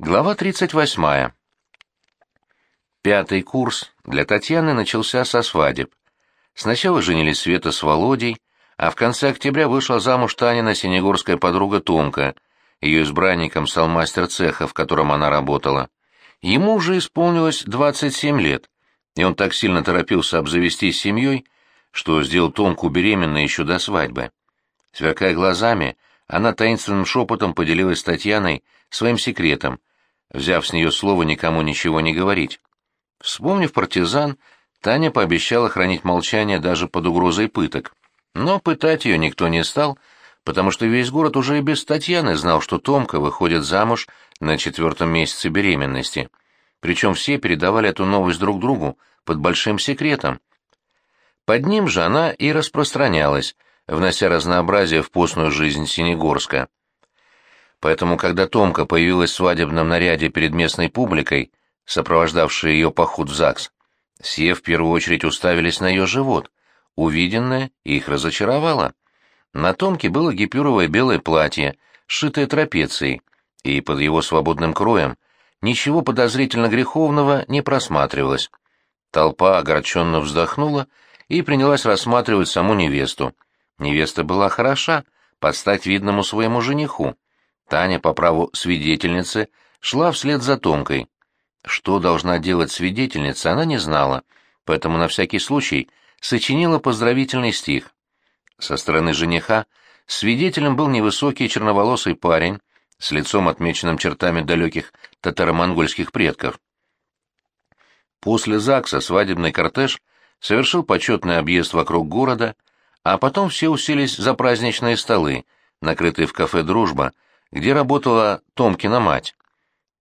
Глава 38. Пятый курс для Татьяны начался со свадеб. Сначала женились Света с Володей, а в конце октября вышла замуж Танина синегорская подруга Томка, ее избранником стал мастер цеха, в котором она работала. Ему уже исполнилось 27 лет, и он так сильно торопился обзавестись семьей, что сделал Томку беременной еще до свадьбы. Сверкая глазами, она таинственным шепотом поделилась с Татьяной своим секретом, взяв с нее слово никому ничего не говорить. Вспомнив партизан, Таня пообещала хранить молчание даже под угрозой пыток. Но пытать ее никто не стал, потому что весь город уже и без Татьяны знал, что Томка выходит замуж на четвертом месяце беременности. Причем все передавали эту новость друг другу под большим секретом. Под ним же она и распространялась, внося разнообразие в постную жизнь Синегорска. Поэтому, когда Томка появилась в свадебном наряде перед местной публикой, сопровождавшей ее поход в ЗАГС, все в первую очередь уставились на ее живот. Увиденное их разочаровало. На Томке было гипюровое белое платье, сшитое трапецией, и под его свободным кроем ничего подозрительно греховного не просматривалось. Толпа огорченно вздохнула и принялась рассматривать саму невесту. Невеста была хороша, под стать видному своему жениху. Таня по праву свидетельницы шла вслед за Томкой. Что должна делать свидетельница, она не знала, поэтому на всякий случай сочинила поздравительный стих. Со стороны жениха свидетелем был невысокий черноволосый парень с лицом, отмеченным чертами далеких татаро-монгольских предков. После ЗАГСа свадебный кортеж совершил почетный объезд вокруг города, а потом все уселись за праздничные столы, накрытые в кафе «Дружба», где работала Томкина мать.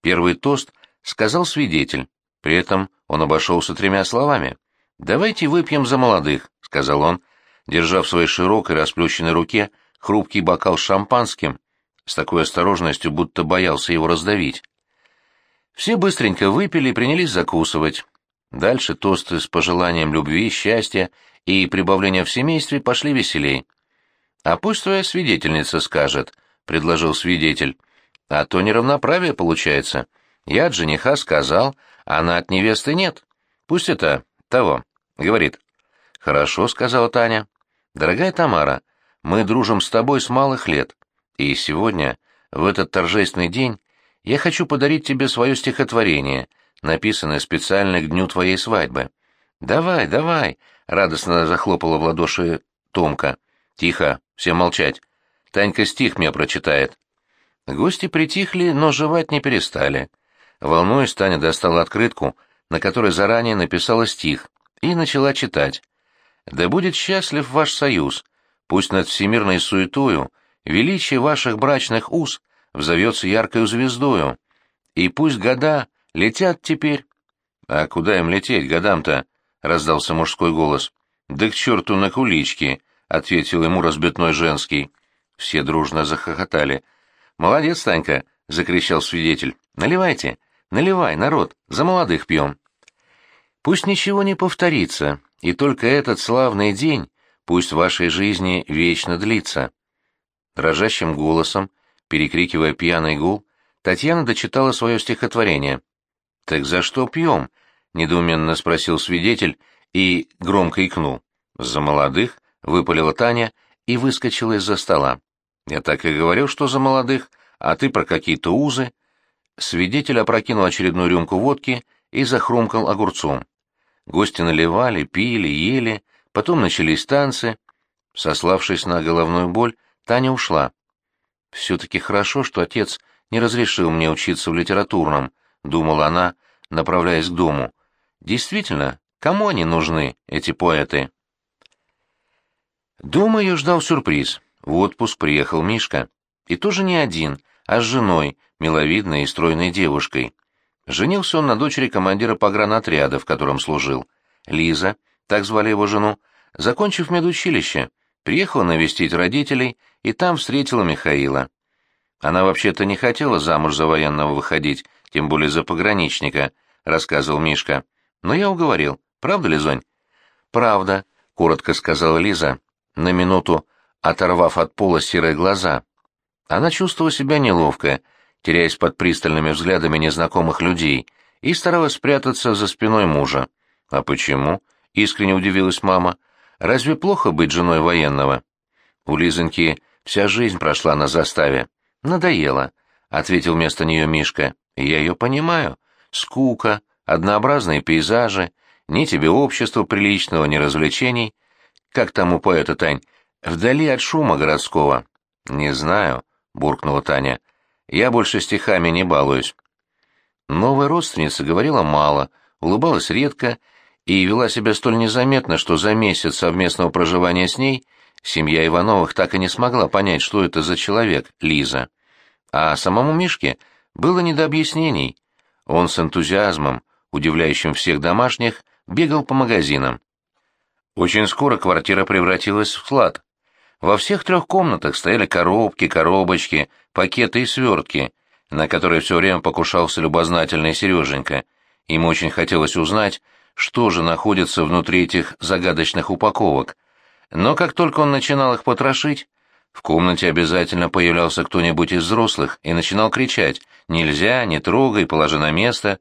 Первый тост сказал свидетель, при этом он обошелся тремя словами. «Давайте выпьем за молодых», — сказал он, держа в своей широкой расплющенной руке хрупкий бокал с шампанским, с такой осторожностью, будто боялся его раздавить. Все быстренько выпили и принялись закусывать. Дальше тосты с пожеланием любви, счастья и прибавления в семействе пошли веселей. «А пусть твоя свидетельница скажет», предложил свидетель. А то неравноправие получается. Я от жениха сказал, а она от невесты нет. Пусть это того, говорит. Хорошо, сказала Таня. Дорогая Тамара, мы дружим с тобой с малых лет. И сегодня, в этот торжественный день, я хочу подарить тебе свое стихотворение, написанное специально к дню твоей свадьбы. Давай, давай, радостно захлопала в ладоши Томка. Тихо, всем молчать. Танька стих мне прочитает. Гости притихли, но жевать не перестали. Волнуясь, Таня достала открытку, на которой заранее написала стих, и начала читать. «Да будет счастлив ваш союз, пусть над всемирной суетою величие ваших брачных уз взовется яркою звездою, и пусть года летят теперь». «А куда им лететь, годам-то?» — раздался мужской голос. «Да к черту на кулички!» — ответил ему разбитной женский. Все дружно захохотали. «Молодец, Танька!» — закричал свидетель. «Наливайте! Наливай, народ! За молодых пьем!» Пусть ничего не повторится, и только этот славный день пусть в вашей жизни вечно длится. Дрожащим голосом, перекрикивая пьяный гул, Татьяна дочитала свое стихотворение. «Так за что пьем?» — недоуменно спросил свидетель и громко икнул. «За молодых?» — выпалила Таня и выскочила из-за стола. Я так и говорил, что за молодых, а ты про какие-то узы. Свидетель опрокинул очередную рюмку водки и захрумкал огурцом. Гости наливали, пили, ели, потом начались танцы. Сославшись на головную боль, Таня ушла. «Все-таки хорошо, что отец не разрешил мне учиться в литературном», — думала она, направляясь к дому. «Действительно, кому они нужны, эти поэты?» Дома ее ждал сюрприз. В отпуск приехал Мишка. И тоже не один, а с женой, миловидной и стройной девушкой. Женился он на дочери командира погранотряда, в котором служил. Лиза, так звали его жену, закончив медучилище, приехала навестить родителей и там встретила Михаила. Она вообще-то не хотела замуж за военного выходить, тем более за пограничника, рассказывал Мишка. Но я уговорил. Правда ли, Зонь? Правда, коротко сказала Лиза, на минуту оторвав от пола серые глаза. Она чувствовала себя неловко, теряясь под пристальными взглядами незнакомых людей, и старалась спрятаться за спиной мужа. «А почему?» — искренне удивилась мама. «Разве плохо быть женой военного?» У Лизоньки вся жизнь прошла на заставе. «Надоело», — ответил вместо нее Мишка. «Я ее понимаю. Скука, однообразные пейзажи, ни тебе общества приличного, ни развлечений. Как там у поэта, Тань? Вдали от шума городского». «Не знаю», — буркнула Таня. «Я больше стихами не балуюсь». Новая родственница говорила мало, улыбалась редко и вела себя столь незаметно, что за месяц совместного проживания с ней семья Ивановых так и не смогла понять, что это за человек, Лиза. А самому Мишке было не до объяснений. Он с энтузиазмом, удивляющим всех домашних, бегал по магазинам. Очень скоро квартира превратилась в склад. Во всех трех комнатах стояли коробки, коробочки, пакеты и свертки, на которые все время покушался любознательный Сереженька. Ему очень хотелось узнать, что же находится внутри этих загадочных упаковок. Но как только он начинал их потрошить, в комнате обязательно появлялся кто-нибудь из взрослых и начинал кричать «Нельзя, не трогай, положи на место».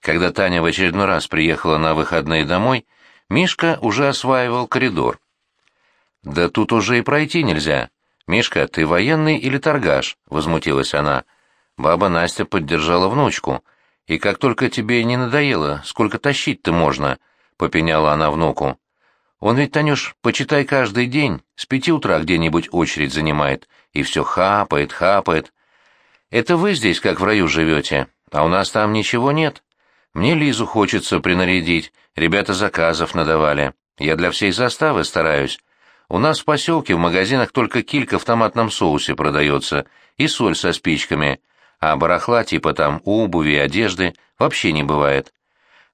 Когда Таня в очередной раз приехала на выходные домой, Мишка уже осваивал коридор. «Да тут уже и пройти нельзя. Мишка, ты военный или торгаш?» — возмутилась она. Баба Настя поддержала внучку. «И как только тебе не надоело, сколько тащить-то можно?» — попеняла она внуку. «Он ведь, Танюш, почитай каждый день, с пяти утра где-нибудь очередь занимает, и все хапает, хапает. Это вы здесь как в раю живете, а у нас там ничего нет. Мне Лизу хочется принарядить, ребята заказов надавали. Я для всей заставы стараюсь. У нас в поселке в магазинах только килька в томатном соусе продается и соль со спичками, а барахла типа там обуви и одежды вообще не бывает.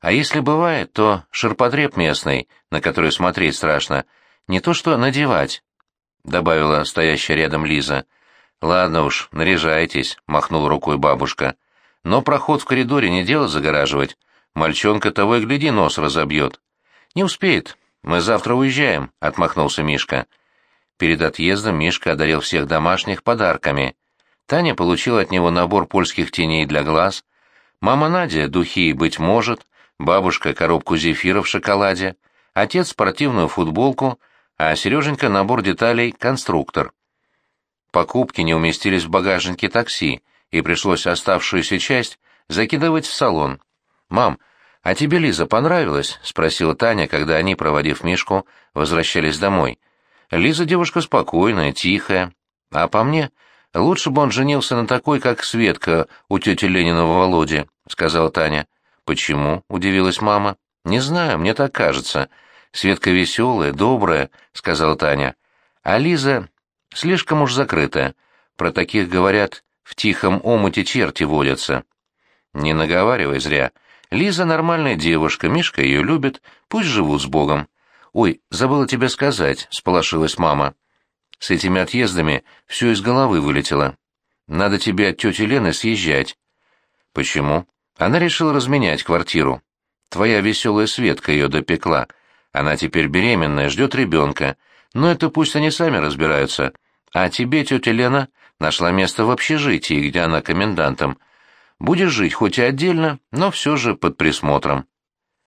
А если бывает, то ширпотреб местный, на который смотреть страшно, не то что надевать, — добавила стоящая рядом Лиза. «Ладно уж, наряжайтесь», — махнула рукой бабушка. «Но проход в коридоре не дело загораживать. Мальчонка того и гляди нос разобьет». «Не успеет. Мы завтра уезжаем», — отмахнулся Мишка. Перед отъездом Мишка одарил всех домашних подарками. Таня получила от него набор польских теней для глаз, мама Надя — духи «Быть может», бабушка — коробку зефира в шоколаде, отец — спортивную футболку, а Сереженька — набор деталей «Конструктор». Покупки не уместились в багажнике такси, и пришлось оставшуюся часть закидывать в салон. «Мам, а тебе Лиза понравилась?» — спросила Таня, когда они, проводив Мишку, возвращались домой. «Лиза девушка спокойная, тихая. А по мне, Лучше бы он женился на такой, как Светка у тети Ленинова Володи, — сказала Таня. Почему? — удивилась мама. Не знаю, мне так кажется. Светка веселая, добрая, — сказала Таня. А Лиза слишком уж закрытая. Про таких говорят, в тихом омуте черти водятся. Не наговаривай зря. Лиза нормальная девушка, Мишка ее любит, пусть живут с Богом. Ой, забыла тебе сказать, — сполошилась мама. С этими отъездами все из головы вылетело. Надо тебе от тети Лены съезжать. Почему? Она решила разменять квартиру. Твоя веселая Светка ее допекла. Она теперь беременная, ждет ребенка. Но это пусть они сами разбираются. А тебе тетя Лена нашла место в общежитии, где она комендантом. Будешь жить хоть и отдельно, но все же под присмотром.